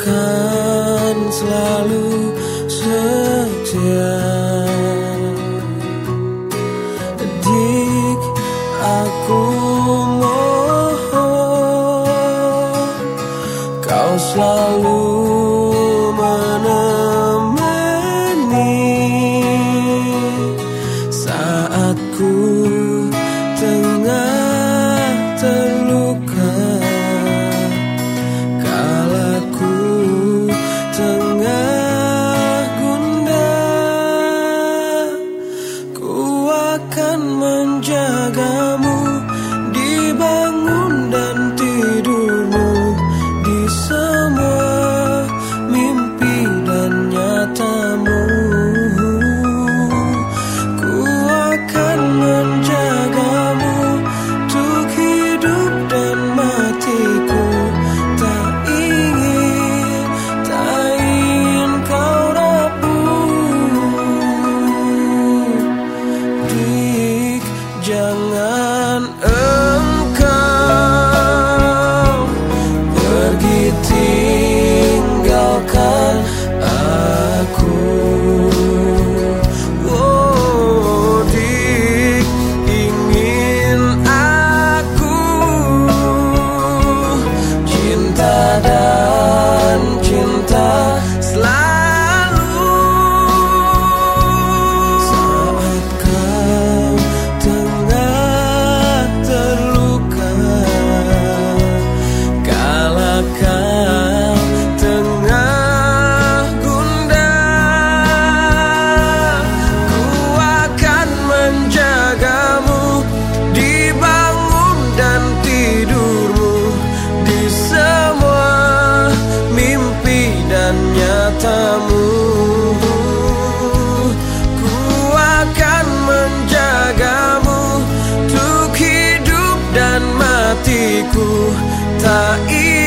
akan selalu setia. Dik aku mohon Kau selalu Jangan hatiku tak ingin